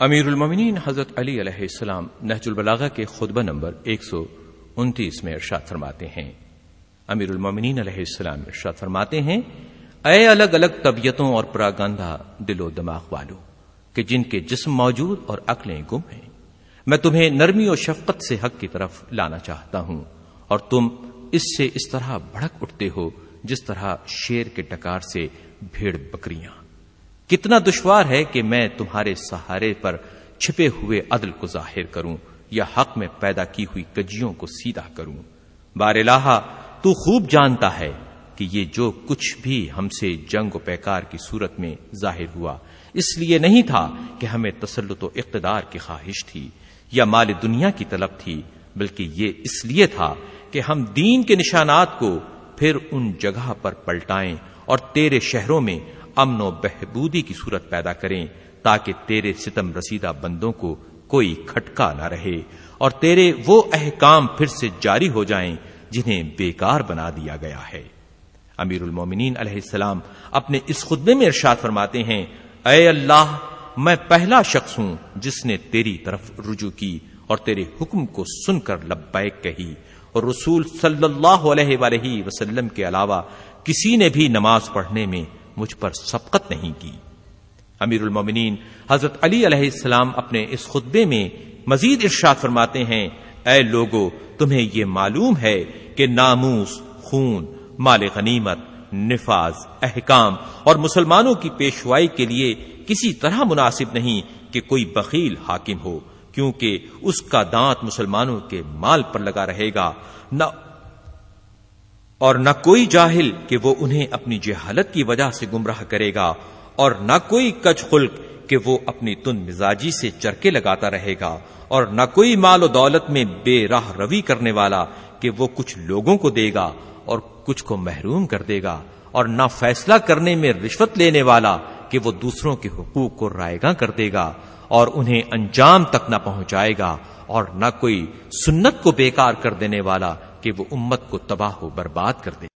امیر المومنین حضرت علی علیہ السلام نہج البلاغہ کے خطبہ نمبر ایک سو انتیس میں ارشاد فرماتے ہیں۔ امیر المومنین علیہ السلام ارشاد فرماتے ہیں، اے الگ الگ طبیعتوں اور پراگندہ دل و دماغ والو، کہ جن کے جسم موجود اور عقلیں گم ہیں، میں تمہیں نرمی و شفقت سے حق کی طرف لانا چاہتا ہوں، اور تم اس سے اس طرح بھڑک اٹھتے ہو جس طرح شیر کے ٹکار سے بھیڑ بکریاں۔ کتنا دشوار ہے کہ میں تمہارے سہارے پر چھپے ہوئے عدل کو ظاہر کروں یا حق میں پیدا کی ہوئی کجیوں کو سیدھا کروں۔ بار الہ تو خوب جانتا ہے کہ یہ جو کچھ بھی ہم سے جنگ و پیکار کی صورت میں ظاہر ہوا، اس لیے نہیں تھا کہ ہمیں تسلط و اقتدار کی خواہش تھی یا مال دنیا کی طلب تھی، بلکہ یہ اس لیے تھا کہ ہم دین کے نشانات کو پھر ان جگہ پر پلٹائیں اور تیرے شہروں میں امن و بہبودی کی صورت پیدا کریں تاکہ تیرے ستم رسیدہ بندوں کو کوئی کھٹکا نہ رہے اور تیرے وہ احکام پھر سے جاری ہو جائیں جنہیں بیکار بنا دیا گیا ہے۔ امیر المومنین علیہ السلام اپنے اس خطبے میں ارشاد فرماتے ہیں، اے اللہ، میں پہلا شخص ہوں جس نے تیری طرف رجوع کی اور تیرے حکم کو سن کر لبیک کہی۔ اور رسول صلی اللہ علیہ وآلہ وسلم کے علاوہ کسی نے بھی نماز پڑھنے میں مجھ پر سبقت نہیں کی۔ امیر المومنین، حضرت علی علیہ السلام اپنے اس خطبے میں مزید ارشاد فرماتے ہیں، اے لوگو، تمہیں یہ معلوم ہے کہ ناموس، خون، مال غنیمت، نفاذ، احکام اور مسلمانوں کی پیشوائی کے لیے کسی طرح مناسب نہیں کہ کوئی بخیل حاکم ہو، کیونکہ اس کا دانت مسلمانوں کے مال پر لگا رہے گا، نہ اور نہ کوئی جاہل کہ وہ انہیں اپنی جہالت کی وجہ سے گمراہ کرے گا، اور نہ کوئی کچھ خلق کہ وہ اپنی تن مزاجی سے چرکے لگاتا رہے گا، اور نہ کوئی مال و دولت میں بے راہ روی کرنے والا کہ وہ کچھ لوگوں کو دے گا اور کچھ کو محروم کر دے گا، اور نہ فیصلہ کرنے میں رشوت لینے والا کہ وہ دوسروں کے حقوق کو رائے گا کر دے گا، اور انہیں انجام تک نہ پہنچائے گا، اور نہ کوئی سنت کو بیکار کر دینے والا کہ وہ امت کو تباہ و برباد کر دے۔